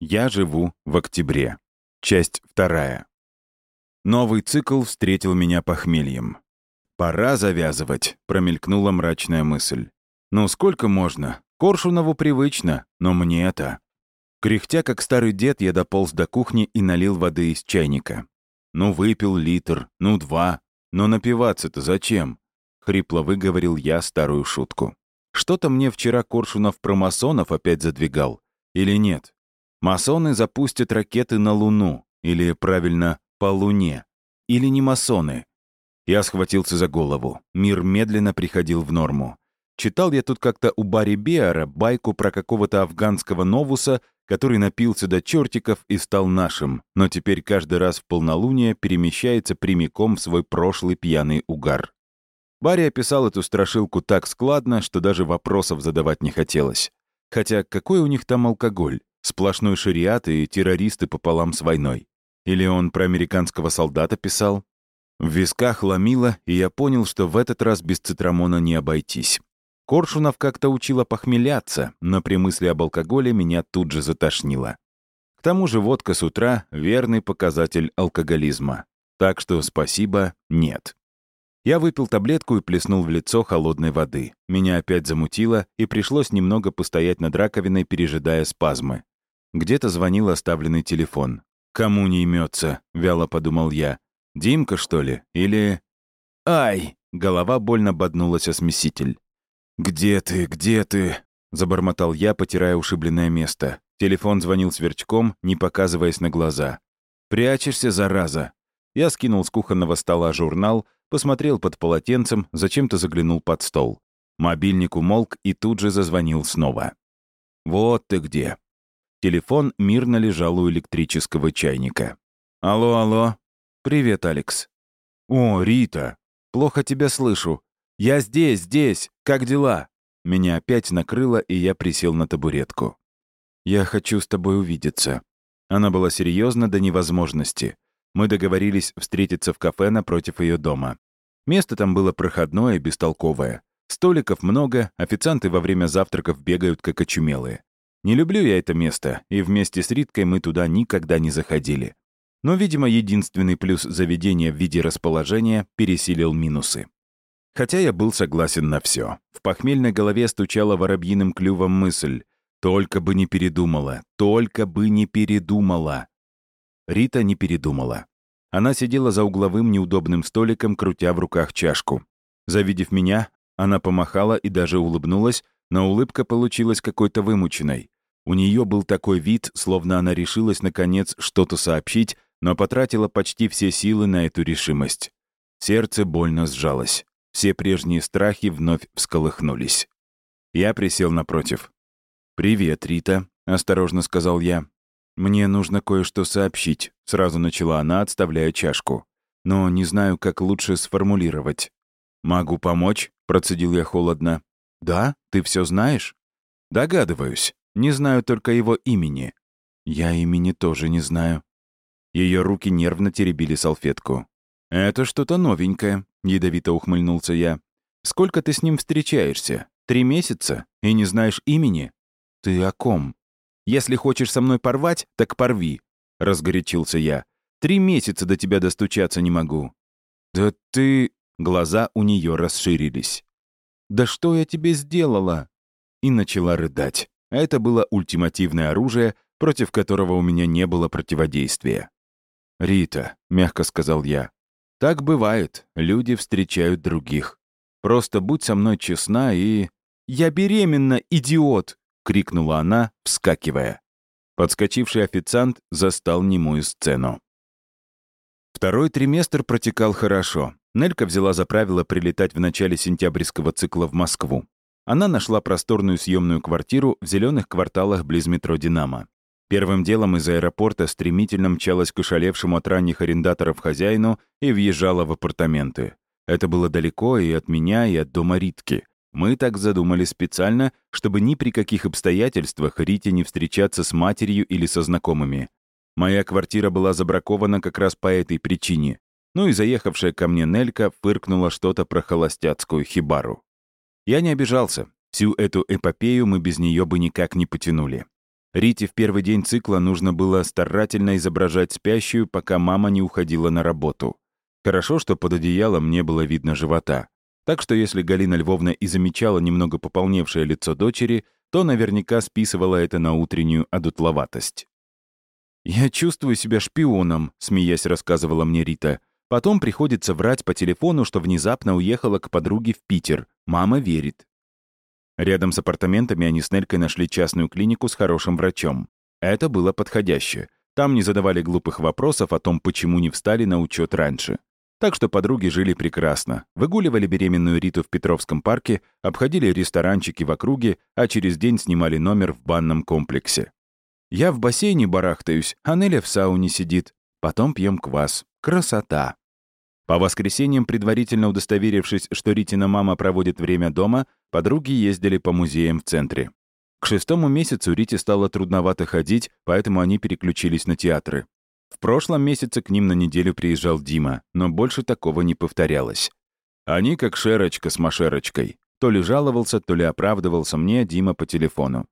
Я живу в октябре. Часть вторая. Новый цикл встретил меня похмельем. «Пора завязывать», — промелькнула мрачная мысль. «Ну сколько можно? Коршунову привычно, но мне это...» Кряхтя, как старый дед, я дополз до кухни и налил воды из чайника. Ну, выпил литр, ну, два. Но напиваться-то зачем? Хрипло выговорил я старую шутку. Что-то мне вчера Коршунов про масонов опять задвигал. Или нет? Масоны запустят ракеты на Луну. Или, правильно, по Луне. Или не масоны. Я схватился за голову. Мир медленно приходил в норму. Читал я тут как-то у Барри Биара байку про какого-то афганского новуса, который напился до чертиков и стал нашим, но теперь каждый раз в полнолуние перемещается прямиком в свой прошлый пьяный угар. Барри описал эту страшилку так складно, что даже вопросов задавать не хотелось. Хотя какой у них там алкоголь? Сплошной шариат и террористы пополам с войной. Или он про американского солдата писал? В висках ломило, и я понял, что в этот раз без цитрамона не обойтись. Коршунов как-то учила похмеляться, но при мысли об алкоголе меня тут же затошнило. К тому же водка с утра — верный показатель алкоголизма. Так что спасибо, нет. Я выпил таблетку и плеснул в лицо холодной воды. Меня опять замутило, и пришлось немного постоять над раковиной, пережидая спазмы. Где-то звонил оставленный телефон. «Кому не имется?» — вяло подумал я. «Димка, что ли? Или...» «Ай!» — голова больно боднулась о смеситель. «Где ты? Где ты?» — забормотал я, потирая ушибленное место. Телефон звонил сверчком, не показываясь на глаза. «Прячешься, зараза!» Я скинул с кухонного стола журнал, посмотрел под полотенцем, зачем-то заглянул под стол. Мобильник умолк и тут же зазвонил снова. «Вот ты где!» Телефон мирно лежал у электрического чайника. «Алло, алло!» «Привет, Алекс!» «О, Рита! Плохо тебя слышу. «Я здесь, здесь! Как дела?» Меня опять накрыло, и я присел на табуретку. «Я хочу с тобой увидеться». Она была серьезна до невозможности. Мы договорились встретиться в кафе напротив ее дома. Место там было проходное и бестолковое. Столиков много, официанты во время завтраков бегают как очумелые. Не люблю я это место, и вместе с Риткой мы туда никогда не заходили. Но, видимо, единственный плюс заведения в виде расположения пересилил минусы. Хотя я был согласен на все. В похмельной голове стучала воробьиным клювом мысль. Только бы не передумала, только бы не передумала. Рита не передумала. Она сидела за угловым неудобным столиком, крутя в руках чашку. Завидев меня, она помахала и даже улыбнулась, но улыбка получилась какой-то вымученной. У нее был такой вид, словно она решилась, наконец, что-то сообщить, но потратила почти все силы на эту решимость. Сердце больно сжалось. Все прежние страхи вновь всколыхнулись. Я присел напротив. «Привет, Рита», — осторожно сказал я. «Мне нужно кое-что сообщить», — сразу начала она, отставляя чашку. «Но не знаю, как лучше сформулировать». «Могу помочь?» — процедил я холодно. «Да? Ты все знаешь?» «Догадываюсь. Не знаю только его имени». «Я имени тоже не знаю». Ее руки нервно теребили салфетку. «Это что-то новенькое», — ядовито ухмыльнулся я. «Сколько ты с ним встречаешься? Три месяца? И не знаешь имени?» «Ты о ком?» «Если хочешь со мной порвать, так порви», — разгорячился я. «Три месяца до тебя достучаться не могу». «Да ты...» — глаза у нее расширились. «Да что я тебе сделала?» И начала рыдать. А это было ультимативное оружие, против которого у меня не было противодействия. «Рита», — мягко сказал я, так бывает, люди встречают других. Просто будь со мной честна и... «Я беременна, идиот!» — крикнула она, вскакивая. Подскочивший официант застал немую сцену. Второй триместр протекал хорошо. Нелька взяла за правило прилетать в начале сентябрьского цикла в Москву. Она нашла просторную съемную квартиру в зеленых кварталах близ метро «Динамо». Первым делом из аэропорта стремительно мчалась к ушалевшему от ранних арендаторов хозяину и въезжала в апартаменты. Это было далеко и от меня, и от дома Ритки. Мы так задумали специально, чтобы ни при каких обстоятельствах Рите не встречаться с матерью или со знакомыми. Моя квартира была забракована как раз по этой причине. Ну и заехавшая ко мне Нелька фыркнула что-то про холостяцкую хибару. Я не обижался. Всю эту эпопею мы без нее бы никак не потянули. Рите в первый день цикла нужно было старательно изображать спящую, пока мама не уходила на работу. Хорошо, что под одеялом не было видно живота. Так что если Галина Львовна и замечала немного пополневшее лицо дочери, то наверняка списывала это на утреннюю одутловатость. «Я чувствую себя шпионом», — смеясь рассказывала мне Рита. «Потом приходится врать по телефону, что внезапно уехала к подруге в Питер. Мама верит». Рядом с апартаментами они с Нелькой нашли частную клинику с хорошим врачом. Это было подходяще. Там не задавали глупых вопросов о том, почему не встали на учет раньше. Так что подруги жили прекрасно. Выгуливали беременную Риту в Петровском парке, обходили ресторанчики в округе, а через день снимали номер в банном комплексе. Я в бассейне барахтаюсь, а Неля в сауне сидит. Потом пьем квас. Красота. По воскресеньям, предварительно удостоверившись, что Ритина мама проводит время дома, подруги ездили по музеям в центре. К шестому месяцу Рите стало трудновато ходить, поэтому они переключились на театры. В прошлом месяце к ним на неделю приезжал Дима, но больше такого не повторялось. Они как Шерочка с Машерочкой. То ли жаловался, то ли оправдывался мне Дима по телефону.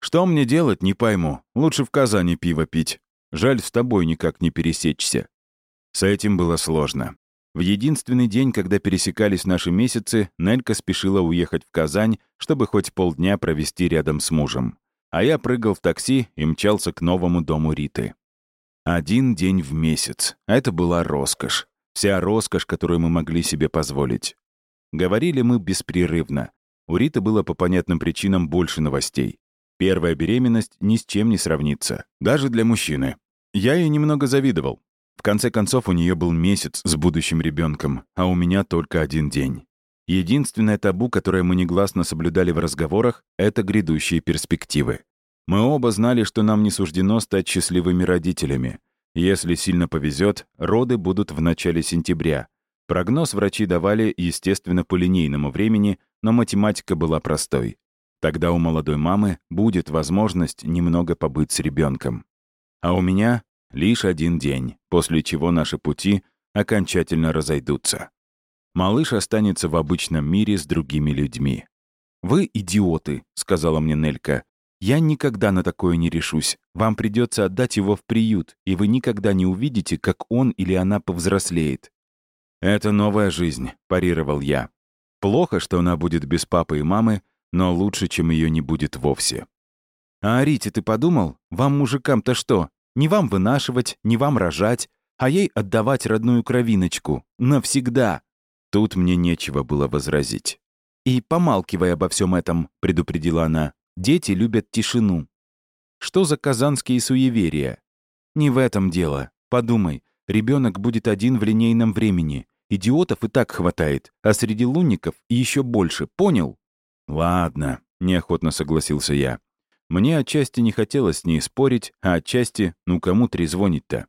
«Что мне делать, не пойму. Лучше в Казани пиво пить. Жаль, с тобой никак не пересечься». С этим было сложно. В единственный день, когда пересекались наши месяцы, Нелька спешила уехать в Казань, чтобы хоть полдня провести рядом с мужем. А я прыгал в такси и мчался к новому дому Риты. Один день в месяц. Это была роскошь. Вся роскошь, которую мы могли себе позволить. Говорили мы беспрерывно. У Риты было по понятным причинам больше новостей. Первая беременность ни с чем не сравнится. Даже для мужчины. Я ей немного завидовал. В конце концов, у нее был месяц с будущим ребенком, а у меня только один день. Единственное табу, которое мы негласно соблюдали в разговорах, это грядущие перспективы. Мы оба знали, что нам не суждено стать счастливыми родителями. Если сильно повезет, роды будут в начале сентября. Прогноз врачи давали, естественно, по линейному времени, но математика была простой. Тогда у молодой мамы будет возможность немного побыть с ребенком. А у меня лишь один день, после чего наши пути окончательно разойдутся. Малыш останется в обычном мире с другими людьми. «Вы идиоты», — сказала мне Нелька. Я никогда на такое не решусь. Вам придется отдать его в приют, и вы никогда не увидите, как он или она повзрослеет. «Это новая жизнь», — парировал я. «Плохо, что она будет без папы и мамы, но лучше, чем ее не будет вовсе». «А о Рите ты подумал? Вам, мужикам-то что? Не вам вынашивать, не вам рожать, а ей отдавать родную кровиночку. Навсегда». Тут мне нечего было возразить. «И помалкивай обо всем этом», — предупредила она. Дети любят тишину. Что за казанские суеверия? Не в этом дело. Подумай, ребенок будет один в линейном времени. Идиотов и так хватает, а среди лунников еще больше, понял? Ладно, неохотно согласился я. Мне отчасти не хотелось с ней спорить, а отчасти, ну кому трезвонить-то?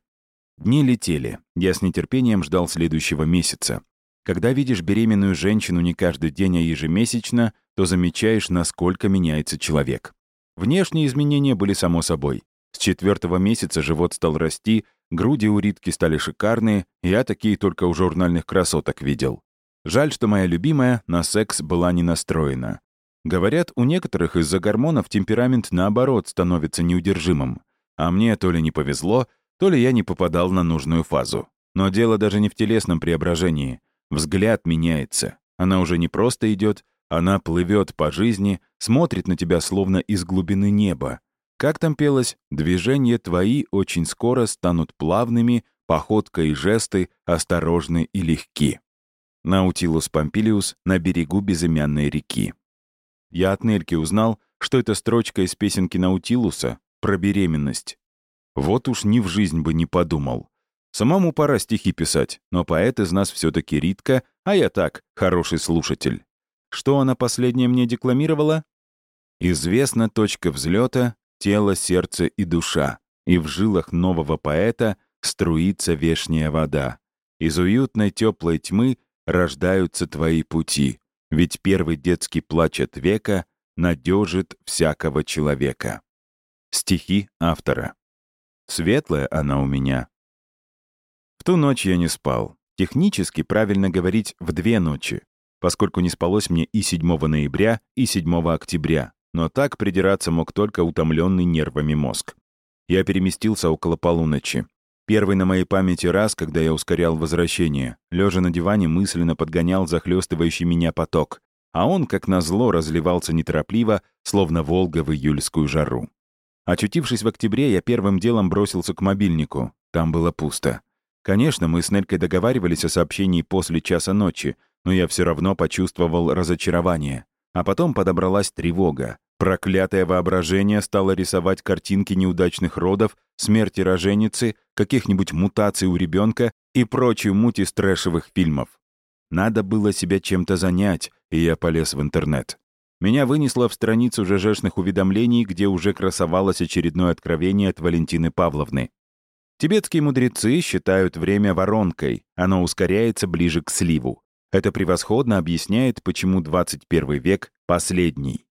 Дни летели. Я с нетерпением ждал следующего месяца. Когда видишь беременную женщину не каждый день, а ежемесячно, то замечаешь, насколько меняется человек. Внешние изменения были само собой. С четвертого месяца живот стал расти, груди у Ритки стали шикарные, я такие только у журнальных красоток видел. Жаль, что моя любимая на секс была не настроена. Говорят, у некоторых из-за гормонов темперамент, наоборот, становится неудержимым. А мне то ли не повезло, то ли я не попадал на нужную фазу. Но дело даже не в телесном преображении. Взгляд меняется. Она уже не просто идет, она плывет по жизни, смотрит на тебя словно из глубины неба. Как там пелось, движения твои очень скоро станут плавными, походка и жесты осторожны и легки. Наутилус Помпилиус на берегу безымянной реки. Я от Нельки узнал, что это строчка из песенки Наутилуса про беременность. Вот уж ни в жизнь бы не подумал. Самому пора стихи писать, но поэт из нас все таки Ритка, а я так, хороший слушатель. Что она последнее мне декламировала? Известна точка взлета, тело, сердце и душа, и в жилах нового поэта струится вешняя вода. Из уютной теплой тьмы рождаются твои пути, ведь первый детский плач от века надежит всякого человека. Стихи автора. Светлая она у меня. В ту ночь я не спал. Технически правильно говорить в две ночи, поскольку не спалось мне и 7 ноября, и 7 октября. но так придираться мог только утомленный нервами мозг. Я переместился около полуночи. Первый на моей памяти раз, когда я ускорял возвращение, лежа на диване, мысленно подгонял захлестывающий меня поток, а он, как назло, разливался неторопливо, словно Волга в июльскую жару. Очутившись в октябре, я первым делом бросился к мобильнику. Там было пусто. Конечно, мы с Нелькой договаривались о сообщении после часа ночи, но я все равно почувствовал разочарование. А потом подобралась тревога. Проклятое воображение стало рисовать картинки неудачных родов, смерти роженицы, каких-нибудь мутаций у ребенка и прочую муть из трэшевых фильмов. Надо было себя чем-то занять, и я полез в интернет. Меня вынесло в страницу ЖЖшных уведомлений, где уже красовалось очередное откровение от Валентины Павловны. Тибетские мудрецы считают время воронкой, оно ускоряется ближе к сливу. Это превосходно объясняет, почему 21 век — последний.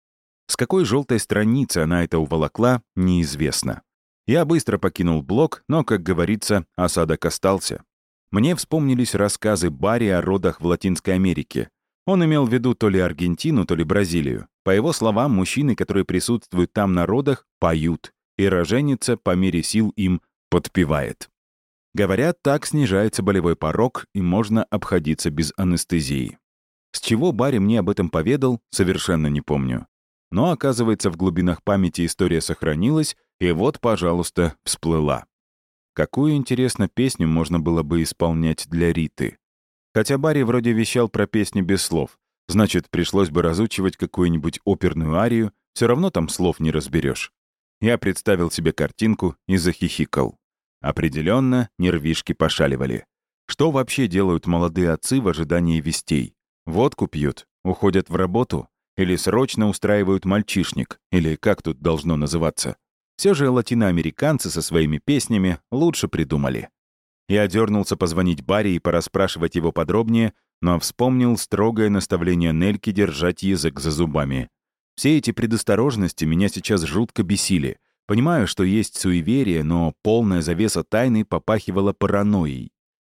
С какой желтой страницы она это уволокла, неизвестно. Я быстро покинул блог, но, как говорится, осадок остался. Мне вспомнились рассказы Барри о родах в Латинской Америке. Он имел в виду то ли Аргентину, то ли Бразилию. По его словам, мужчины, которые присутствуют там на родах, поют, и роженица по мере сил им подпевает. Говорят, так снижается болевой порог, и можно обходиться без анестезии. С чего Барри мне об этом поведал, совершенно не помню. Но, оказывается, в глубинах памяти история сохранилась, и вот, пожалуйста, всплыла. Какую, интересно, песню можно было бы исполнять для Риты? Хотя Барри вроде вещал про песни без слов, значит, пришлось бы разучивать какую-нибудь оперную арию, все равно там слов не разберешь. Я представил себе картинку и захихикал. Определенно, нервишки пошаливали. Что вообще делают молодые отцы в ожидании вестей? Водку пьют, уходят в работу или срочно устраивают мальчишник, или как тут должно называться. Все же латиноамериканцы со своими песнями лучше придумали. Я дернулся позвонить Барри и порасспрашивать его подробнее, но вспомнил строгое наставление Нельки держать язык за зубами. Все эти предосторожности меня сейчас жутко бесили — Понимаю, что есть суеверие, но полная завеса тайны попахивала паранойей.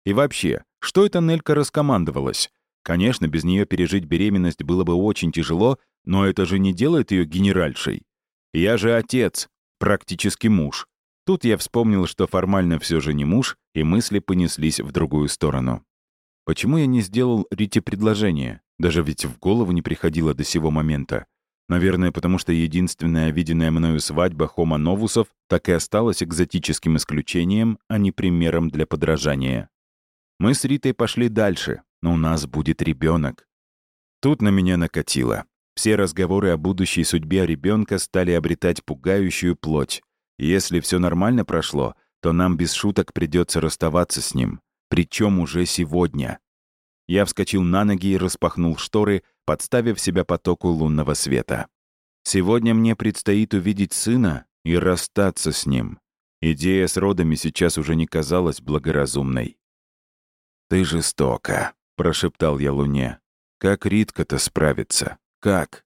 И вообще, что это Нелька раскомандовалась? Конечно, без нее пережить беременность было бы очень тяжело, но это же не делает ее генеральшей. Я же отец, практически муж. Тут я вспомнил, что формально все же не муж, и мысли понеслись в другую сторону. Почему я не сделал Рите предложение? Даже ведь в голову не приходило до сего момента. Наверное, потому что единственная виденная мною свадьба Хома Новусов так и осталась экзотическим исключением, а не примером для подражания. Мы с Ритой пошли дальше, но у нас будет ребенок. Тут на меня накатило. Все разговоры о будущей судьбе ребенка стали обретать пугающую плоть. Если все нормально прошло, то нам без шуток придется расставаться с ним. Причем уже сегодня. Я вскочил на ноги и распахнул шторы, подставив себя потоку лунного света. Сегодня мне предстоит увидеть сына и расстаться с ним. Идея с родами сейчас уже не казалась благоразумной. «Ты жестока», — прошептал я Луне. «Как Ритка-то справится? Как?»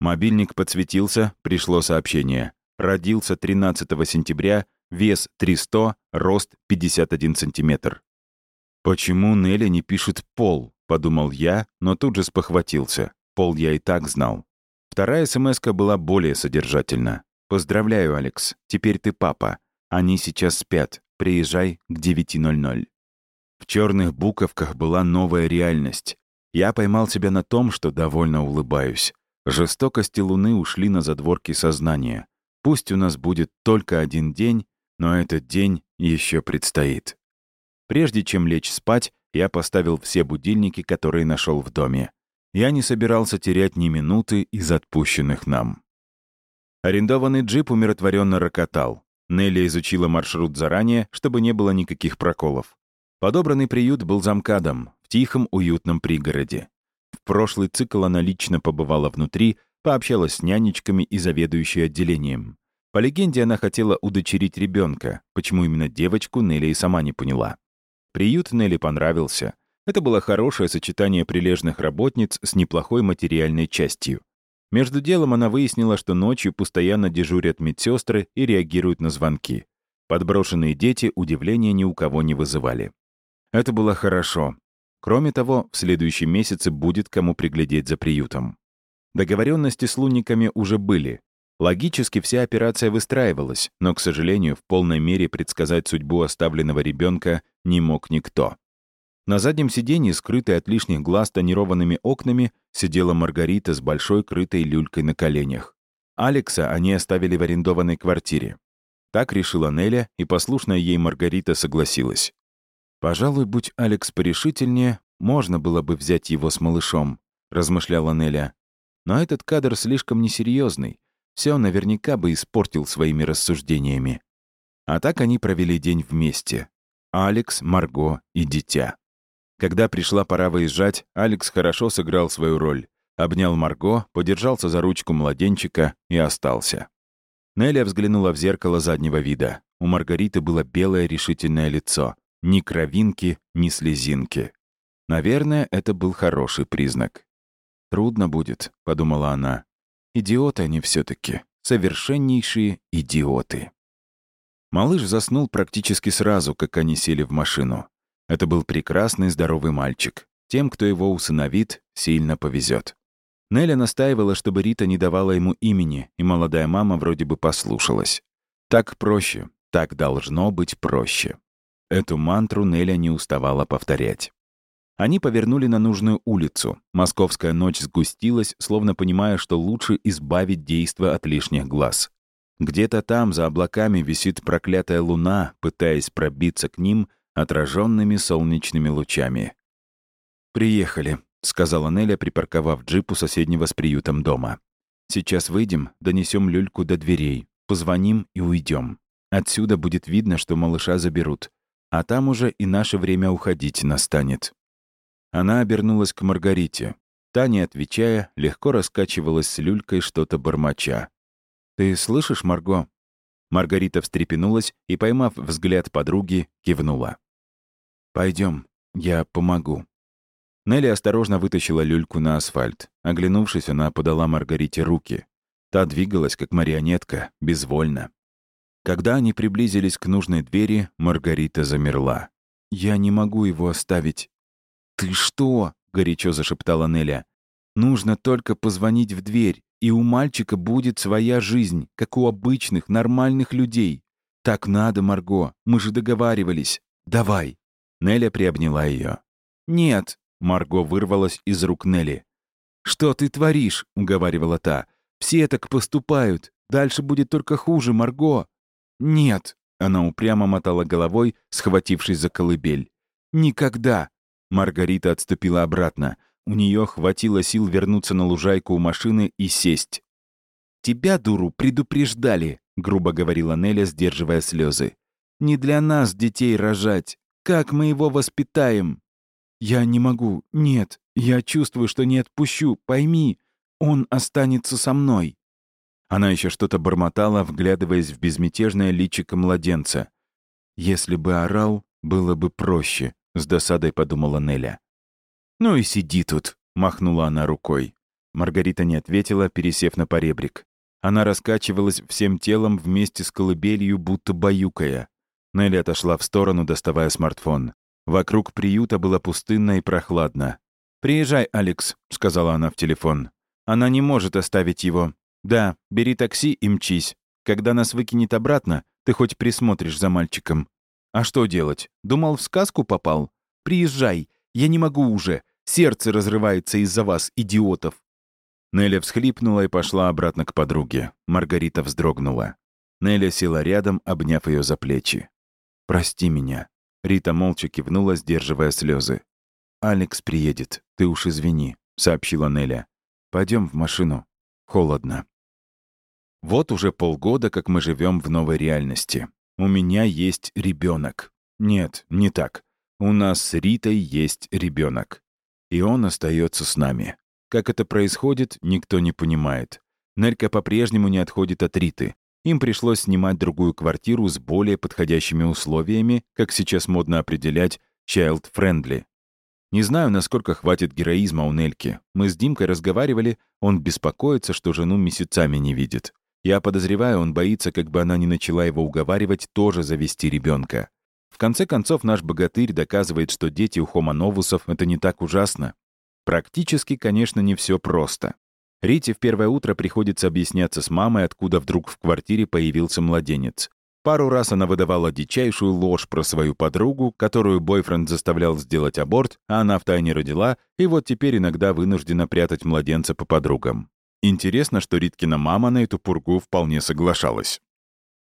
Мобильник подсветился, пришло сообщение. Родился 13 сентября, вес 300, рост 51 сантиметр. «Почему Нелли не пишет «пол»?» — подумал я, но тут же спохватился. Пол я и так знал. Вторая смс была более содержательна. «Поздравляю, Алекс. Теперь ты папа. Они сейчас спят. Приезжай к 9.00». В черных буковках была новая реальность. Я поймал себя на том, что довольно улыбаюсь. Жестокости Луны ушли на задворки сознания. Пусть у нас будет только один день, но этот день еще предстоит. Прежде чем лечь спать, я поставил все будильники, которые нашел в доме. Я не собирался терять ни минуты из отпущенных нам. Арендованный джип умиротворенно рокотал. Нелли изучила маршрут заранее, чтобы не было никаких проколов. Подобранный приют был замкадом, в тихом, уютном пригороде. В прошлый цикл она лично побывала внутри, пообщалась с нянечками и заведующей отделением. По легенде, она хотела удочерить ребенка. Почему именно девочку, Нелли и сама не поняла. Приют Нелли понравился. Это было хорошее сочетание прилежных работниц с неплохой материальной частью. Между делом она выяснила, что ночью постоянно дежурят медсестры и реагируют на звонки. Подброшенные дети удивления ни у кого не вызывали. Это было хорошо. Кроме того, в следующем месяце будет кому приглядеть за приютом. Договоренности с лунниками уже были. Логически вся операция выстраивалась, но, к сожалению, в полной мере предсказать судьбу оставленного ребенка не мог никто. На заднем сиденье, скрытой от лишних глаз тонированными окнами, сидела Маргарита с большой крытой люлькой на коленях. Алекса они оставили в арендованной квартире. Так решила Неля, и послушная ей Маргарита согласилась. «Пожалуй, будь Алекс порешительнее, можно было бы взять его с малышом», — размышляла Неля. «Но этот кадр слишком несерьезный. Все наверняка бы испортил своими рассуждениями». А так они провели день вместе. Алекс, Марго и дитя. Когда пришла пора выезжать, Алекс хорошо сыграл свою роль. Обнял Марго, подержался за ручку младенчика и остался. Нелли взглянула в зеркало заднего вида. У Маргариты было белое решительное лицо. Ни кровинки, ни слезинки. Наверное, это был хороший признак. «Трудно будет», — подумала она. «Идиоты они все таки Совершеннейшие идиоты». Малыш заснул практически сразу, как они сели в машину. Это был прекрасный здоровый мальчик. Тем, кто его усыновит, сильно повезет. Нелли настаивала, чтобы Рита не давала ему имени, и молодая мама вроде бы послушалась. Так проще, так должно быть проще. Эту мантру Неля не уставала повторять. Они повернули на нужную улицу. Московская ночь сгустилась, словно понимая, что лучше избавить действо от лишних глаз. Где-то там, за облаками, висит проклятая луна, пытаясь пробиться к ним отраженными солнечными лучами. «Приехали», — сказала Неля, припарковав джип у соседнего с приютом дома. «Сейчас выйдем, донесем люльку до дверей, позвоним и уйдем. Отсюда будет видно, что малыша заберут. А там уже и наше время уходить настанет». Она обернулась к Маргарите. Та, не отвечая, легко раскачивалась с люлькой что-то бормоча. «Ты слышишь, Марго?» Маргарита встрепенулась и, поймав взгляд подруги, кивнула. Пойдем, я помогу». Нелли осторожно вытащила люльку на асфальт. Оглянувшись, она подала Маргарите руки. Та двигалась, как марионетка, безвольно. Когда они приблизились к нужной двери, Маргарита замерла. «Я не могу его оставить». «Ты что?» — горячо зашептала Неля. «Нужно только позвонить в дверь, и у мальчика будет своя жизнь, как у обычных, нормальных людей. Так надо, Марго, мы же договаривались. Давай». Неля приобняла ее. «Нет», — Марго вырвалась из рук Нелли. «Что ты творишь?» — уговаривала та. «Все так поступают. Дальше будет только хуже, Марго». «Нет», — она упрямо мотала головой, схватившись за колыбель. «Никогда!» Маргарита отступила обратно. У нее хватило сил вернуться на лужайку у машины и сесть. «Тебя, дуру, предупреждали», — грубо говорила Неля, сдерживая слезы. «Не для нас детей рожать. Как мы его воспитаем? Я не могу. Нет, я чувствую, что не отпущу. Пойми, он останется со мной. Она еще что-то бормотала, вглядываясь в безмятежное личико младенца. «Если бы орал, было бы проще», — с досадой подумала Неля. «Ну и сиди тут», — махнула она рукой. Маргарита не ответила, пересев на поребрик. Она раскачивалась всем телом вместе с колыбелью, будто баюкая. Нелли отошла в сторону, доставая смартфон. Вокруг приюта было пустынно и прохладно. «Приезжай, Алекс», — сказала она в телефон. «Она не может оставить его. Да, бери такси и мчись. Когда нас выкинет обратно, ты хоть присмотришь за мальчиком. А что делать? Думал, в сказку попал? Приезжай. Я не могу уже. Сердце разрывается из-за вас, идиотов». Неля всхлипнула и пошла обратно к подруге. Маргарита вздрогнула. Неля села рядом, обняв ее за плечи. «Прости меня». Рита молча кивнула, сдерживая слезы. «Алекс приедет, ты уж извини», — сообщила Неля. Пойдем в машину. Холодно». Вот уже полгода, как мы живем в новой реальности. У меня есть ребенок. Нет, не так. У нас с Ритой есть ребенок. И он остается с нами. Как это происходит, никто не понимает. Нелька по-прежнему не отходит от Риты. Им пришлось снимать другую квартиру с более подходящими условиями, как сейчас модно определять, child-friendly. Не знаю, насколько хватит героизма у Нельки. Мы с Димкой разговаривали, он беспокоится, что жену месяцами не видит. Я подозреваю, он боится, как бы она не начала его уговаривать тоже завести ребенка. В конце концов, наш богатырь доказывает, что дети у хомоновусов — это не так ужасно. Практически, конечно, не все просто. Рите в первое утро приходится объясняться с мамой, откуда вдруг в квартире появился младенец. Пару раз она выдавала дичайшую ложь про свою подругу, которую бойфренд заставлял сделать аборт, а она втайне родила, и вот теперь иногда вынуждена прятать младенца по подругам. Интересно, что Риткина мама на эту пургу вполне соглашалась.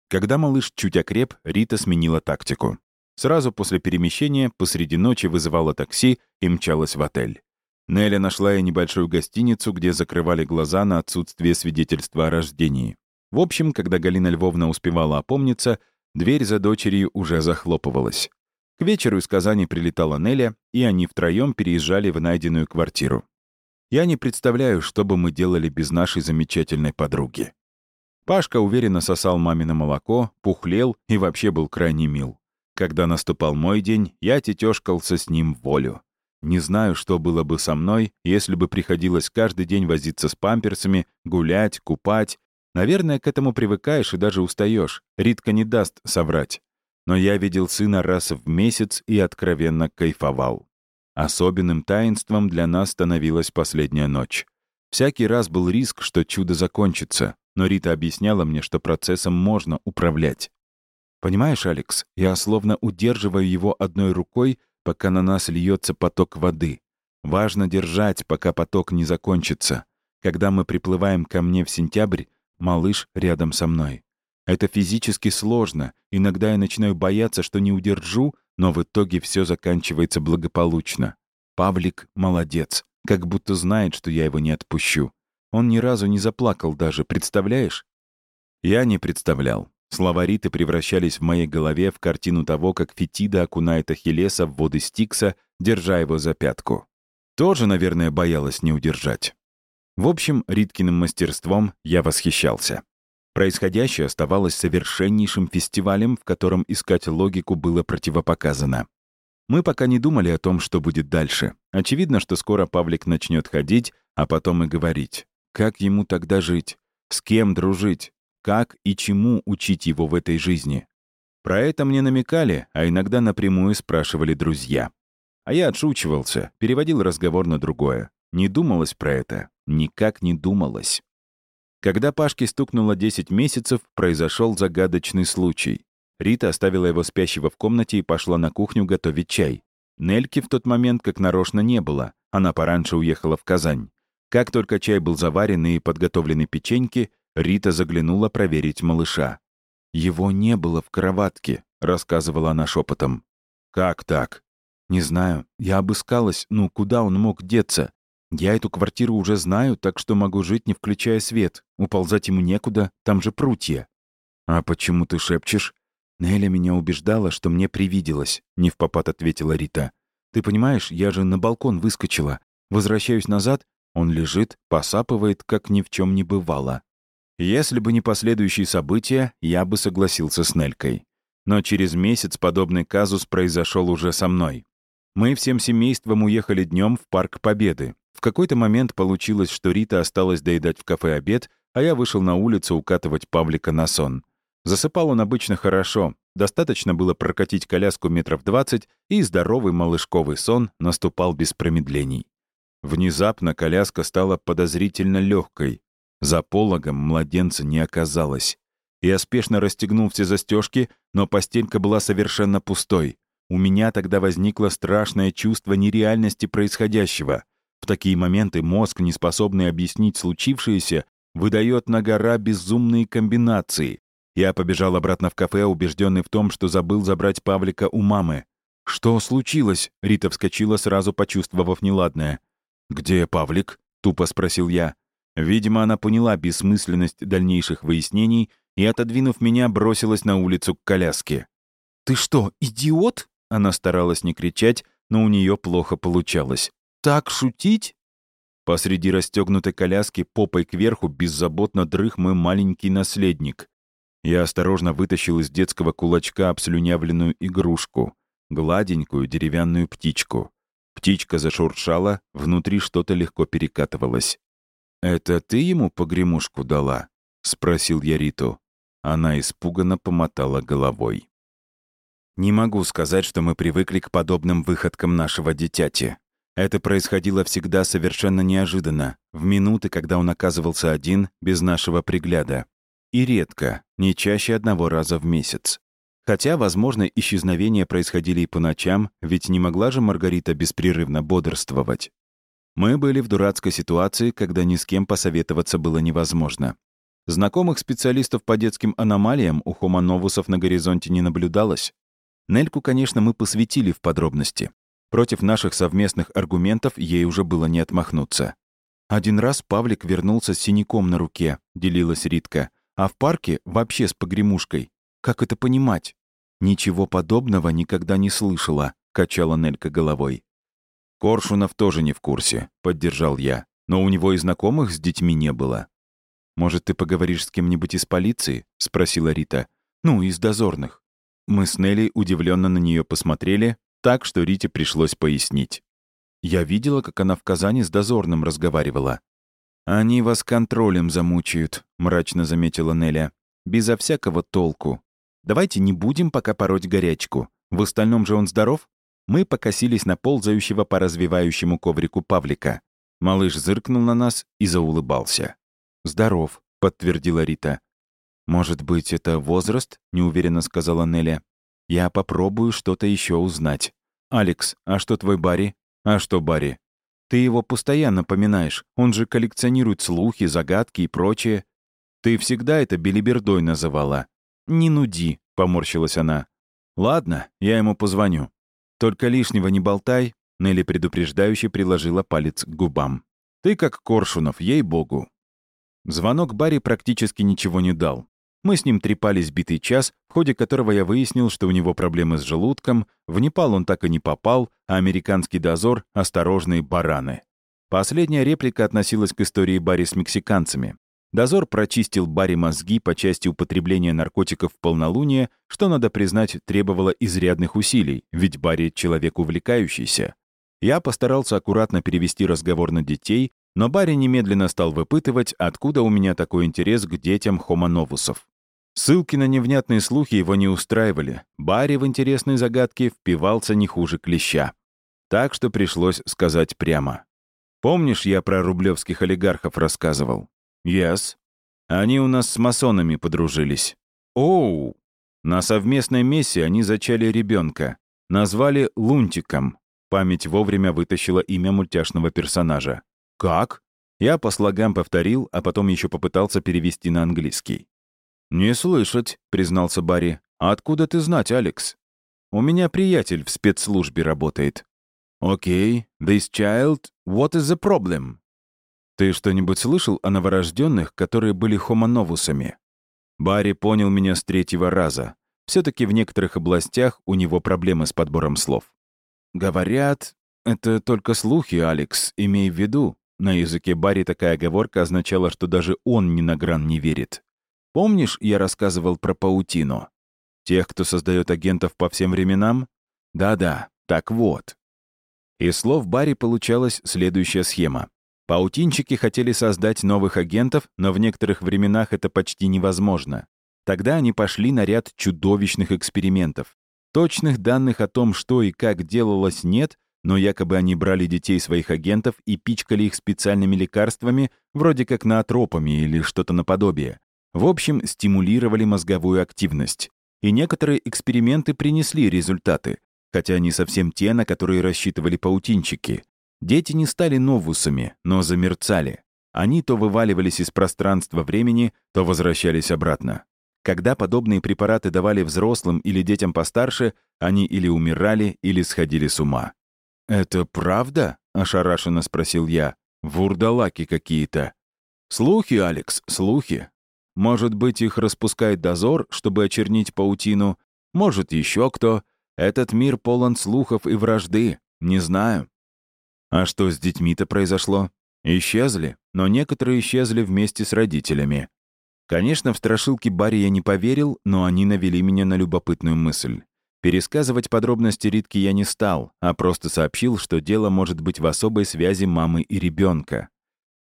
Когда малыш чуть окреп, Рита сменила тактику. Сразу после перемещения посреди ночи вызывала такси и мчалась в отель. Неля нашла ей небольшую гостиницу, где закрывали глаза на отсутствие свидетельства о рождении. В общем, когда Галина Львовна успевала опомниться, дверь за дочерью уже захлопывалась. К вечеру из Казани прилетала Неля, и они втроем переезжали в найденную квартиру. Я не представляю, что бы мы делали без нашей замечательной подруги. Пашка уверенно сосал мамино молоко, пухлел и вообще был крайне мил. Когда наступал мой день, я тетёшкался с ним волю. Не знаю, что было бы со мной, если бы приходилось каждый день возиться с памперсами, гулять, купать. Наверное, к этому привыкаешь и даже устаешь. Ритка не даст соврать. Но я видел сына раз в месяц и откровенно кайфовал. Особенным таинством для нас становилась последняя ночь. Всякий раз был риск, что чудо закончится, но Рита объясняла мне, что процессом можно управлять. «Понимаешь, Алекс, я словно удерживаю его одной рукой, пока на нас льется поток воды. Важно держать, пока поток не закончится. Когда мы приплываем ко мне в сентябрь, малыш рядом со мной. Это физически сложно. Иногда я начинаю бояться, что не удержу, но в итоге все заканчивается благополучно. Павлик молодец, как будто знает, что я его не отпущу. Он ни разу не заплакал даже, представляешь? Я не представлял. Слова Риты превращались в моей голове в картину того, как Фетида окунает Ахиллеса в воды Стикса, держа его за пятку. Тоже, наверное, боялась не удержать. В общем, Риткиным мастерством я восхищался. Происходящее оставалось совершеннейшим фестивалем, в котором искать логику было противопоказано. Мы пока не думали о том, что будет дальше. Очевидно, что скоро Павлик начнет ходить, а потом и говорить. Как ему тогда жить? С кем дружить? как и чему учить его в этой жизни. Про это мне намекали, а иногда напрямую спрашивали друзья. А я отшучивался, переводил разговор на другое. Не думалось про это. Никак не думалось. Когда Пашке стукнуло 10 месяцев, произошел загадочный случай. Рита оставила его спящего в комнате и пошла на кухню готовить чай. Нельки в тот момент как нарочно не было. Она пораньше уехала в Казань. Как только чай был заварен и подготовлены печеньки, Рита заглянула проверить малыша. «Его не было в кроватке», — рассказывала она шепотом. «Как так?» «Не знаю. Я обыскалась. Ну, куда он мог деться? Я эту квартиру уже знаю, так что могу жить, не включая свет. Уползать ему некуда, там же прутья». «А почему ты шепчешь?» «Неля меня убеждала, что мне привиделось», — не в попад ответила Рита. «Ты понимаешь, я же на балкон выскочила. Возвращаюсь назад, он лежит, посапывает, как ни в чем не бывало. Если бы не последующие события, я бы согласился с Нелькой. Но через месяц подобный казус произошел уже со мной. Мы всем семейством уехали днем в Парк Победы. В какой-то момент получилось, что Рита осталась доедать в кафе обед, а я вышел на улицу укатывать Павлика на сон. Засыпал он обычно хорошо. Достаточно было прокатить коляску метров 20, и здоровый малышковый сон наступал без промедлений. Внезапно коляска стала подозрительно легкой. За пологом младенца не оказалось. Я спешно расстегнул все застежки, но постелька была совершенно пустой. У меня тогда возникло страшное чувство нереальности происходящего. В такие моменты мозг, не способный объяснить случившееся, выдает на гора безумные комбинации. Я побежал обратно в кафе, убежденный в том, что забыл забрать Павлика у мамы. «Что случилось?» — Рита вскочила, сразу почувствовав неладное. «Где Павлик?» — тупо спросил я. Видимо, она поняла бессмысленность дальнейших выяснений и, отодвинув меня, бросилась на улицу к коляске. «Ты что, идиот?» Она старалась не кричать, но у нее плохо получалось. «Так шутить?» Посреди расстегнутой коляски попой кверху беззаботно дрых мой маленький наследник. Я осторожно вытащил из детского кулачка обслюнявленную игрушку, гладенькую деревянную птичку. Птичка зашуршала, внутри что-то легко перекатывалось. «Это ты ему погремушку дала?» — спросил я Риту. Она испуганно помотала головой. Не могу сказать, что мы привыкли к подобным выходкам нашего дитяти. Это происходило всегда совершенно неожиданно, в минуты, когда он оказывался один, без нашего пригляда. И редко, не чаще одного раза в месяц. Хотя, возможно, исчезновения происходили и по ночам, ведь не могла же Маргарита беспрерывно бодрствовать. Мы были в дурацкой ситуации, когда ни с кем посоветоваться было невозможно. Знакомых специалистов по детским аномалиям у хомоновусов на горизонте не наблюдалось. Нельку, конечно, мы посвятили в подробности. Против наших совместных аргументов ей уже было не отмахнуться. Один раз Павлик вернулся с синяком на руке, делилась Ритка, а в парке вообще с погремушкой. Как это понимать? Ничего подобного никогда не слышала, качала Нелька головой. Коршунов тоже не в курсе, поддержал я. Но у него и знакомых с детьми не было. «Может, ты поговоришь с кем-нибудь из полиции?» — спросила Рита. «Ну, из дозорных». Мы с Нелли удивленно на нее посмотрели, так что Рите пришлось пояснить. Я видела, как она в Казани с дозорным разговаривала. «Они вас контролем замучают», — мрачно заметила Неля. «Безо всякого толку. Давайте не будем пока пороть горячку. В остальном же он здоров?» Мы покосились на ползающего по развивающему коврику Павлика. Малыш зыркнул на нас и заулыбался. «Здоров», — подтвердила Рита. «Может быть, это возраст?» — неуверенно сказала Неля. «Я попробую что-то еще узнать. Алекс, а что твой Барри? А что Барри? Ты его постоянно поминаешь. Он же коллекционирует слухи, загадки и прочее. Ты всегда это белибердой называла. «Не нуди», — поморщилась она. «Ладно, я ему позвоню. Только лишнего не болтай», — Нелли предупреждающе приложила палец к губам. «Ты как Коршунов, ей-богу». Звонок Барри практически ничего не дал. Мы с ним трепались битый час, в ходе которого я выяснил, что у него проблемы с желудком, в Непал он так и не попал, а американский дозор — осторожные бараны. Последняя реплика относилась к истории Барри с мексиканцами. Дозор прочистил Барри мозги по части употребления наркотиков в полнолуние, что, надо признать, требовало изрядных усилий, ведь Барри — человек увлекающийся. Я постарался аккуратно перевести разговор на детей, но Барри немедленно стал выпытывать, откуда у меня такой интерес к детям хомоновусов. Ссылки на невнятные слухи его не устраивали. Барри в интересные загадки впивался не хуже клеща. Так что пришлось сказать прямо. «Помнишь, я про рублевских олигархов рассказывал?» «Yes». «Они у нас с масонами подружились». «Оу». На совместной мессе они зачали ребенка. Назвали Лунтиком. Память вовремя вытащила имя мультяшного персонажа. «Как?» Я по слогам повторил, а потом еще попытался перевести на английский. «Не слышать», — признался Барри. «А откуда ты знать, Алекс?» «У меня приятель в спецслужбе работает». «Окей, this child, what is the problem?» «Ты что-нибудь слышал о новорожденных, которые были хомоновусами?» Барри понял меня с третьего раза. все таки в некоторых областях у него проблемы с подбором слов. «Говорят, это только слухи, Алекс, имей в виду». На языке Барри такая оговорка означала, что даже он ни на гран не верит. «Помнишь, я рассказывал про паутину? Тех, кто создает агентов по всем временам? Да-да, так вот». Из слов Барри получалась следующая схема. Паутинчики хотели создать новых агентов, но в некоторых временах это почти невозможно. Тогда они пошли на ряд чудовищных экспериментов. Точных данных о том, что и как делалось, нет, но якобы они брали детей своих агентов и пичкали их специальными лекарствами, вроде как наотропами или что-то наподобие. В общем, стимулировали мозговую активность. И некоторые эксперименты принесли результаты, хотя не совсем те, на которые рассчитывали паутинчики. Дети не стали новусами, но замерцали. Они то вываливались из пространства времени, то возвращались обратно. Когда подобные препараты давали взрослым или детям постарше, они или умирали, или сходили с ума. «Это правда?» — ошарашенно спросил я. «Вурдалаки какие-то». «Слухи, Алекс, слухи. Может быть, их распускает дозор, чтобы очернить паутину. Может, еще кто. Этот мир полон слухов и вражды. Не знаю. А что с детьми-то произошло? Исчезли, но некоторые исчезли вместе с родителями. Конечно, в страшилки Барри я не поверил, но они навели меня на любопытную мысль. Пересказывать подробности Ритки я не стал, а просто сообщил, что дело может быть в особой связи мамы и ребенка.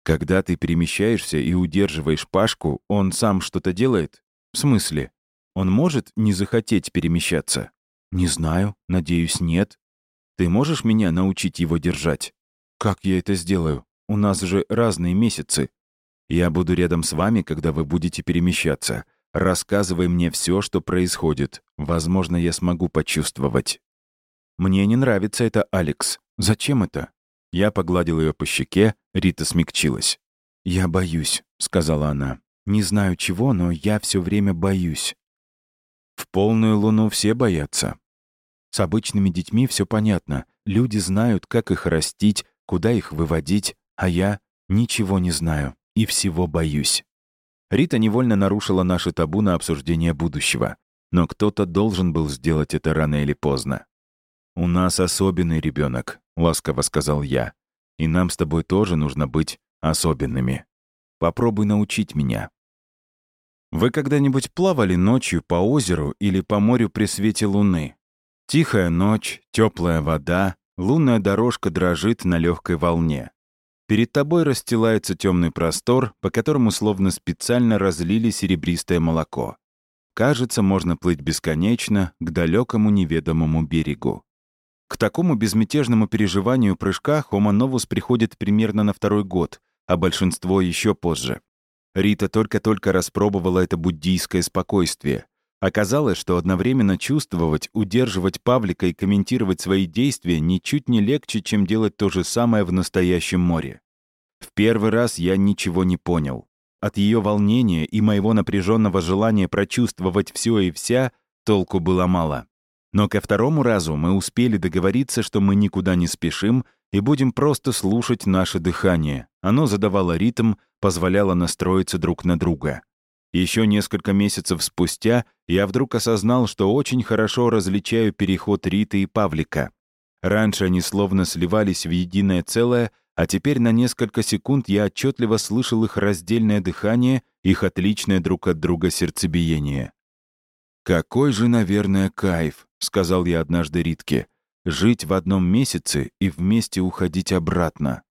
Когда ты перемещаешься и удерживаешь Пашку, он сам что-то делает? В смысле? Он может не захотеть перемещаться? Не знаю, надеюсь, нет. Ты можешь меня научить его держать? «Как я это сделаю? У нас же разные месяцы. Я буду рядом с вами, когда вы будете перемещаться. Рассказывай мне все, что происходит. Возможно, я смогу почувствовать». «Мне не нравится это, Алекс. Зачем это?» Я погладил ее по щеке, Рита смягчилась. «Я боюсь», — сказала она. «Не знаю чего, но я все время боюсь». В полную луну все боятся. С обычными детьми все понятно. Люди знают, как их растить, куда их выводить, а я ничего не знаю и всего боюсь. Рита невольно нарушила наше табу на обсуждение будущего. Но кто-то должен был сделать это рано или поздно. «У нас особенный ребенок, ласково сказал я. «И нам с тобой тоже нужно быть особенными. Попробуй научить меня». Вы когда-нибудь плавали ночью по озеру или по морю при свете луны? Тихая ночь, теплая вода, лунная дорожка дрожит на легкой волне. Перед тобой расстилается темный простор, по которому словно специально разлили серебристое молоко. Кажется, можно плыть бесконечно к далекому неведомому берегу. К такому безмятежному переживанию прыжка Homo novus приходит примерно на второй год, а большинство еще позже. Рита только-только распробовала это буддийское спокойствие. Оказалось, что одновременно чувствовать, удерживать Павлика и комментировать свои действия ничуть не легче, чем делать то же самое в настоящем море. В первый раз я ничего не понял. От ее волнения и моего напряженного желания прочувствовать все и вся толку было мало. Но ко второму разу мы успели договориться, что мы никуда не спешим и будем просто слушать наше дыхание. Оно задавало ритм, позволяло настроиться друг на друга. Еще несколько месяцев спустя я вдруг осознал, что очень хорошо различаю переход Риты и Павлика. Раньше они словно сливались в единое целое, а теперь на несколько секунд я отчетливо слышал их раздельное дыхание, их отличное друг от друга сердцебиение. «Какой же, наверное, кайф», — сказал я однажды Ритке, «жить в одном месяце и вместе уходить обратно».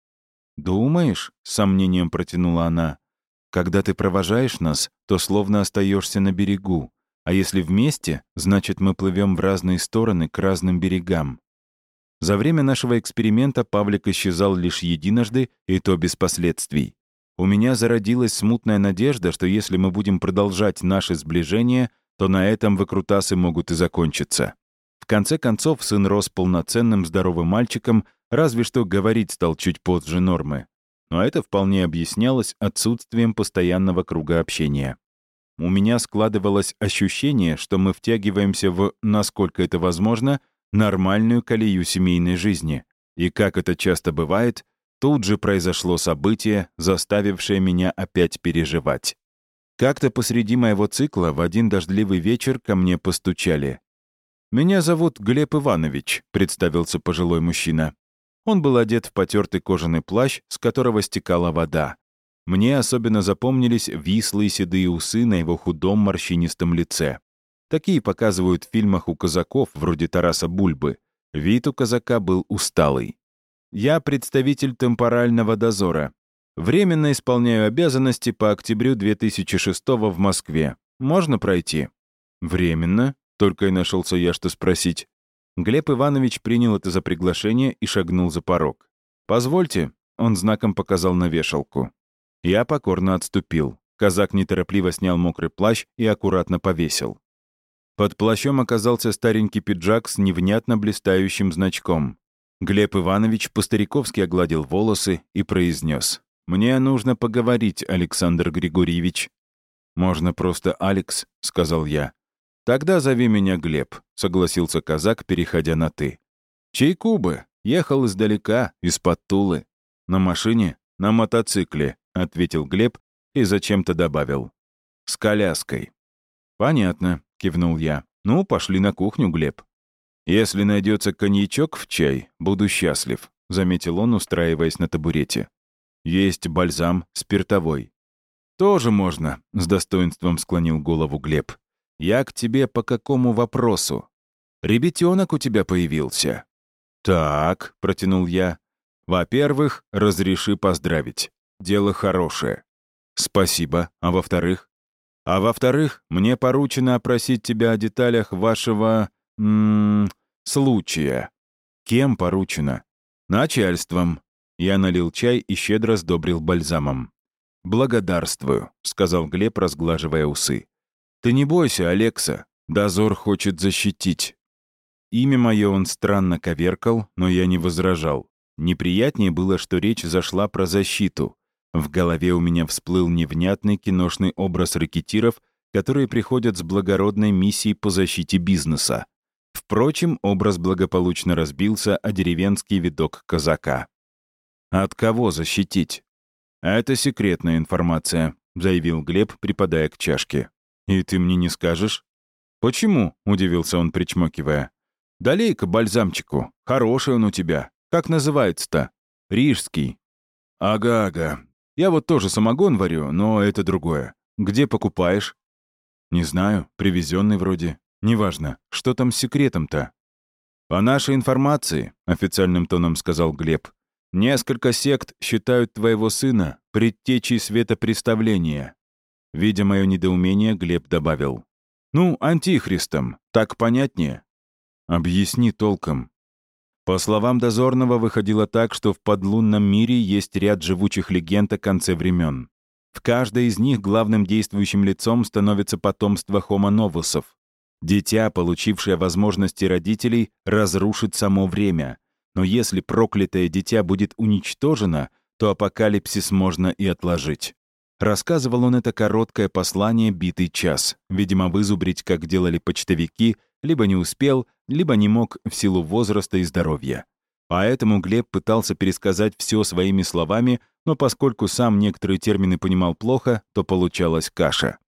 «Думаешь?» — сомнением протянула она. «Когда ты провожаешь нас, то словно остаешься на берегу, а если вместе, значит, мы плывем в разные стороны к разным берегам». За время нашего эксперимента Павлик исчезал лишь единожды, и то без последствий. У меня зародилась смутная надежда, что если мы будем продолжать наше сближение, то на этом выкрутасы могут и закончиться. В конце концов, сын рос полноценным здоровым мальчиком, Разве что говорить стал чуть позже нормы. Но это вполне объяснялось отсутствием постоянного круга общения. У меня складывалось ощущение, что мы втягиваемся в, насколько это возможно, нормальную колею семейной жизни. И как это часто бывает, тут же произошло событие, заставившее меня опять переживать. Как-то посреди моего цикла в один дождливый вечер ко мне постучали. «Меня зовут Глеб Иванович», — представился пожилой мужчина. Он был одет в потертый кожаный плащ, с которого стекала вода. Мне особенно запомнились вислые седые усы на его худом морщинистом лице. Такие показывают в фильмах у казаков, вроде Тараса Бульбы. Вид у казака был усталый. «Я представитель темпорального дозора. Временно исполняю обязанности по октябрю 2006 в Москве. Можно пройти?» «Временно?» — только и нашелся я, что спросить. Глеб Иванович принял это за приглашение и шагнул за порог. «Позвольте», — он знаком показал на вешалку. Я покорно отступил. Казак неторопливо снял мокрый плащ и аккуратно повесил. Под плащом оказался старенький пиджак с невнятно блистающим значком. Глеб Иванович по-стариковски огладил волосы и произнес: «Мне нужно поговорить, Александр Григорьевич». «Можно просто Алекс», — сказал я. «Тогда зови меня Глеб», — согласился казак, переходя на «ты». «Чайку бы. Ехал издалека, из-под Тулы. На машине? На мотоцикле», — ответил Глеб и зачем-то добавил. «С коляской». «Понятно», — кивнул я. «Ну, пошли на кухню, Глеб». «Если найдется коньячок в чай, буду счастлив», — заметил он, устраиваясь на табурете. «Есть бальзам спиртовой». «Тоже можно», — с достоинством склонил голову Глеб. Я к тебе по какому вопросу? Ребятенок у тебя появился. Так, протянул я. Во-первых, разреши поздравить. Дело хорошее. Спасибо. А во-вторых? А во-вторых, мне поручено опросить тебя о деталях вашего... М -м, случая. Кем поручено? Начальством. Я налил чай и щедро сдобрил бальзамом. «Благодарствую», — сказал Глеб, разглаживая усы. «Ты не бойся, Алекса. Дозор хочет защитить». Имя мое он странно коверкал, но я не возражал. Неприятнее было, что речь зашла про защиту. В голове у меня всплыл невнятный киношный образ ракетиров, которые приходят с благородной миссией по защите бизнеса. Впрочем, образ благополучно разбился о деревенский видок казака. От кого защитить? Это секретная информация, заявил Глеб, припадая к чашке. И ты мне не скажешь? Почему? удивился он, причмокивая. Долей-ка бальзамчику. Хороший он у тебя. Как называется-то? Рижский. Ага-ага. Я вот тоже самогон варю, но это другое. Где покупаешь? Не знаю, привезенный вроде. Неважно, что там с секретом-то? По нашей информации, официальным тоном сказал Глеб, несколько сект считают твоего сына предтечей светопреставления. Видя мое недоумение, Глеб добавил. «Ну, антихристом, так понятнее?» «Объясни толком». По словам дозорного, выходило так, что в подлунном мире есть ряд живучих легенд о конце времен. В каждой из них главным действующим лицом становится потомство novusов. Дитя, получившее возможности родителей, разрушит само время. Но если проклятое дитя будет уничтожено, то апокалипсис можно и отложить. Рассказывал он это короткое послание битый час, видимо, вызубрить, как делали почтовики, либо не успел, либо не мог в силу возраста и здоровья. Поэтому Глеб пытался пересказать все своими словами, но поскольку сам некоторые термины понимал плохо, то получалась каша.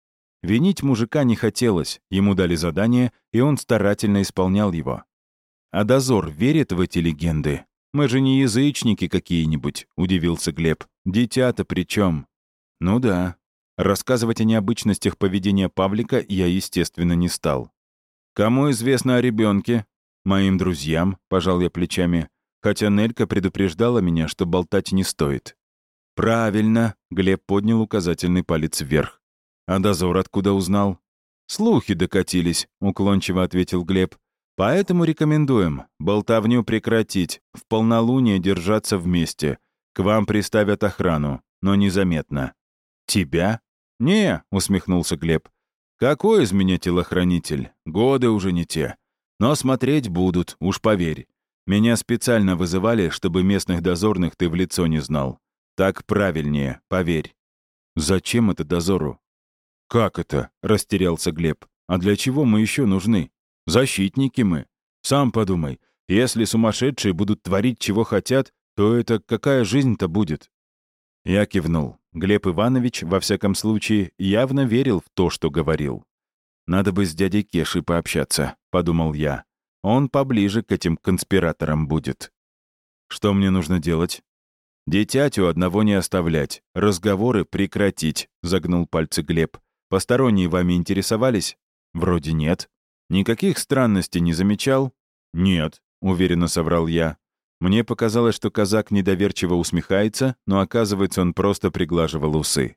Винить мужика не хотелось, ему дали задание, и он старательно исполнял его. «А дозор верит в эти легенды? Мы же не язычники какие-нибудь», — удивился Глеб. «Дитя-то при чем? «Ну да». Рассказывать о необычностях поведения Павлика я, естественно, не стал. «Кому известно о ребенке? «Моим друзьям», — пожал я плечами, хотя Нелька предупреждала меня, что болтать не стоит. «Правильно», — Глеб поднял указательный палец вверх. «А дозор откуда узнал?» «Слухи докатились», — уклончиво ответил Глеб. «Поэтому рекомендуем болтовню прекратить, в полнолуние держаться вместе. К вам приставят охрану, но незаметно». «Тебя?» «Не», — усмехнулся Глеб. «Какой из меня телохранитель? Годы уже не те. Но смотреть будут, уж поверь. Меня специально вызывали, чтобы местных дозорных ты в лицо не знал. Так правильнее, поверь». «Зачем это дозору?» «Как это?» — растерялся Глеб. «А для чего мы еще нужны? Защитники мы. Сам подумай, если сумасшедшие будут творить, чего хотят, то это какая жизнь-то будет?» Я кивнул. Глеб Иванович, во всяком случае, явно верил в то, что говорил. «Надо бы с дядей Кешей пообщаться», — подумал я. «Он поближе к этим конспираторам будет». «Что мне нужно делать?» «Дитятю одного не оставлять, разговоры прекратить», — загнул пальцы Глеб. «Посторонние вами интересовались?» «Вроде нет». «Никаких странностей не замечал?» «Нет», — уверенно соврал я. Мне показалось, что казак недоверчиво усмехается, но оказывается, он просто приглаживал усы.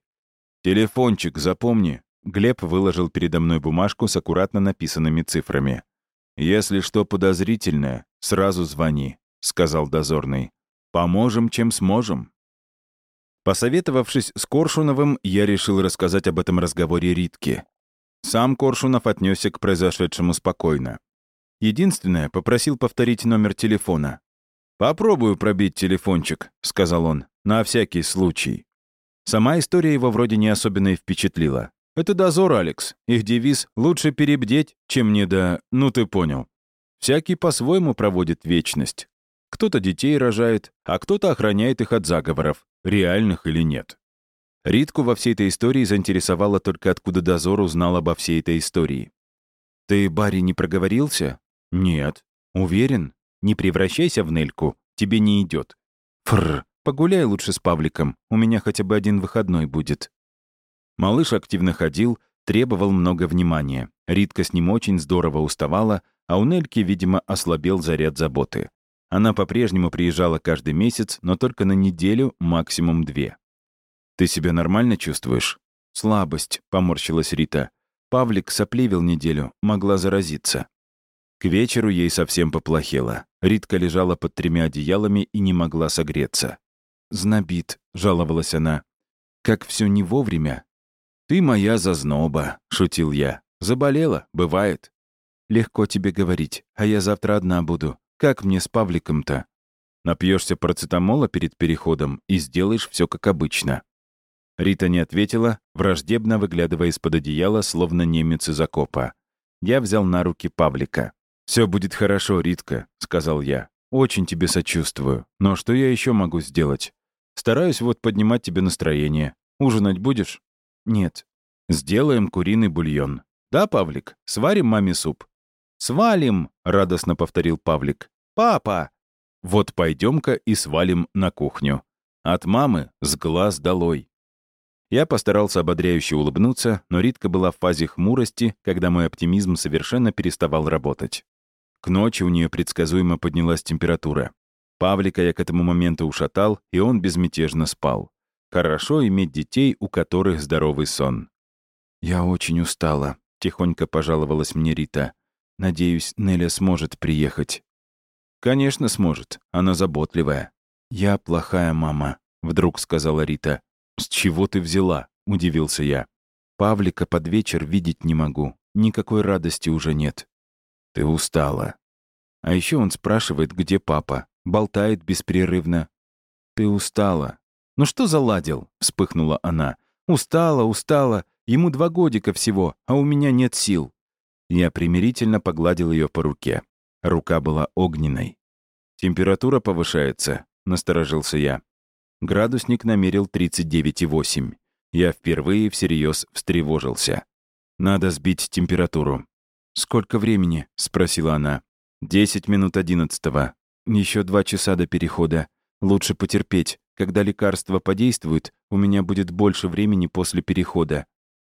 «Телефончик, запомни». Глеб выложил передо мной бумажку с аккуратно написанными цифрами. «Если что подозрительное, сразу звони», — сказал дозорный. «Поможем, чем сможем». Посоветовавшись с Коршуновым, я решил рассказать об этом разговоре Ритке. Сам Коршунов отнесся к произошедшему спокойно. Единственное, попросил повторить номер телефона. «Попробую пробить телефончик», — сказал он, — «на всякий случай». Сама история его вроде не особенно и впечатлила. «Это дозор, Алекс. Их девиз «лучше перебдеть, чем не до...» Ну, ты понял. Всякий по-своему проводит вечность. Кто-то детей рожает, а кто-то охраняет их от заговоров, реальных или нет. Ритку во всей этой истории заинтересовало только откуда дозор узнал обо всей этой истории. «Ты, Барри, не проговорился?» «Нет». «Уверен?» Не превращайся в Нельку, тебе не идет. Фрр, погуляй лучше с Павликом, у меня хотя бы один выходной будет. Малыш активно ходил, требовал много внимания. Ритка с ним очень здорово уставала, а у Нельки, видимо, ослабел заряд заботы. Она по-прежнему приезжала каждый месяц, но только на неделю, максимум две. «Ты себя нормально чувствуешь?» «Слабость», — поморщилась Рита. «Павлик сопливил неделю, могла заразиться». К вечеру ей совсем поплохело. Ритка лежала под тремя одеялами и не могла согреться. знобит», — жаловалась она. «Как все не вовремя». «Ты моя зазноба», — шутил я. «Заболела, бывает». «Легко тебе говорить, а я завтра одна буду. Как мне с Павликом-то?» Напьешься парацетамола перед переходом и сделаешь все как обычно. Рита не ответила, враждебно выглядывая из-под одеяла, словно немец из окопа. Я взял на руки Павлика. Все будет хорошо, Ритка», — сказал я. «Очень тебе сочувствую. Но что я еще могу сделать? Стараюсь вот поднимать тебе настроение. Ужинать будешь?» «Нет». «Сделаем куриный бульон. Да, Павлик? Сварим маме суп?» «Свалим!» — радостно повторил Павлик. «Папа!» «Вот пойдем-ка и свалим на кухню. От мамы с глаз долой». Я постарался ободряюще улыбнуться, но Ритка была в фазе хмурости, когда мой оптимизм совершенно переставал работать. К ночи у нее предсказуемо поднялась температура. Павлика я к этому моменту ушатал, и он безмятежно спал. Хорошо иметь детей, у которых здоровый сон. «Я очень устала», — тихонько пожаловалась мне Рита. «Надеюсь, Неля сможет приехать». «Конечно сможет. Она заботливая». «Я плохая мама», — вдруг сказала Рита. «С чего ты взяла?» — удивился я. «Павлика под вечер видеть не могу. Никакой радости уже нет». «Ты устала». А еще он спрашивает, где папа. Болтает беспрерывно. «Ты устала». «Ну что заладил?» — вспыхнула она. «Устала, устала. Ему два годика всего, а у меня нет сил». Я примирительно погладил ее по руке. Рука была огненной. «Температура повышается», — насторожился я. Градусник намерил 39,8. Я впервые всерьез встревожился. Надо сбить температуру. «Сколько времени?» — спросила она. «Десять минут одиннадцатого. Еще два часа до перехода. Лучше потерпеть. Когда лекарство подействует, у меня будет больше времени после перехода».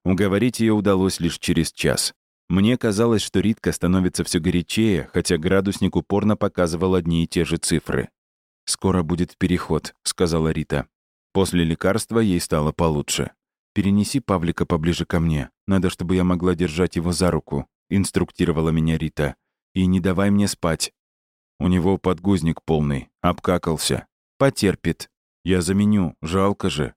Уговорить ее удалось лишь через час. Мне казалось, что Ритка становится все горячее, хотя градусник упорно показывал одни и те же цифры. «Скоро будет переход», — сказала Рита. После лекарства ей стало получше. «Перенеси Павлика поближе ко мне. Надо, чтобы я могла держать его за руку», — инструктировала меня Рита. «И не давай мне спать». У него подгузник полный, обкакался. Потерпит. Я заменю, жалко же.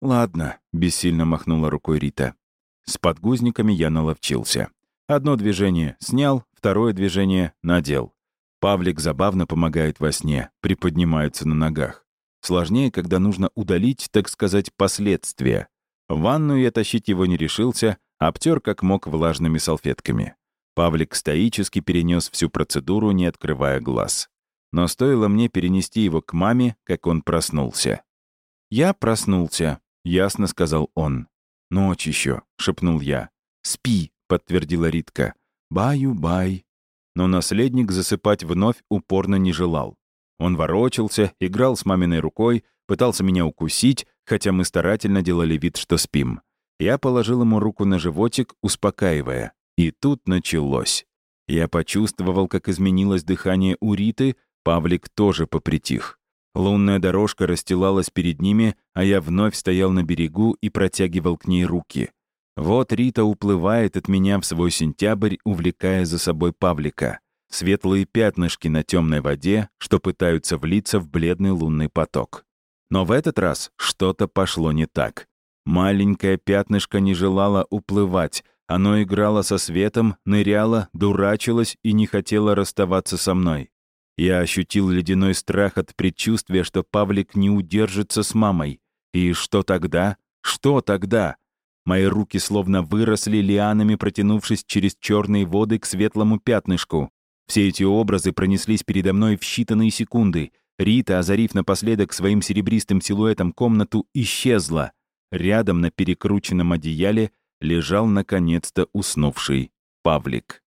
«Ладно», — бессильно махнула рукой Рита. С подгузниками я наловчился. Одно движение — снял, второе движение — надел. Павлик забавно помогает во сне, приподнимается на ногах. Сложнее, когда нужно удалить, так сказать, последствия. В ванную я тащить его не решился, обтер как мог влажными салфетками. Павлик стоически перенес всю процедуру, не открывая глаз. Но стоило мне перенести его к маме, как он проснулся. «Я проснулся», — ясно сказал он. «Ночь еще», — шепнул я. «Спи», — подтвердила Ритка. «Баю-бай», но наследник засыпать вновь упорно не желал. Он ворочался, играл с маминой рукой, пытался меня укусить, хотя мы старательно делали вид, что спим. Я положил ему руку на животик, успокаивая. И тут началось. Я почувствовал, как изменилось дыхание у Риты, Павлик тоже попритих. Лунная дорожка расстилалась перед ними, а я вновь стоял на берегу и протягивал к ней руки. Вот Рита уплывает от меня в свой сентябрь, увлекая за собой Павлика. Светлые пятнышки на темной воде, что пытаются влиться в бледный лунный поток. Но в этот раз что-то пошло не так. Маленькое пятнышко не желало уплывать, оно играло со светом, ныряло, дурачилось и не хотело расставаться со мной. Я ощутил ледяной страх от предчувствия, что Павлик не удержится с мамой. И что тогда? Что тогда? Мои руки словно выросли лианами, протянувшись через черные воды к светлому пятнышку. Все эти образы пронеслись передо мной в считанные секунды. Рита, озарив напоследок своим серебристым силуэтом комнату, исчезла. Рядом на перекрученном одеяле лежал наконец-то уснувший Павлик.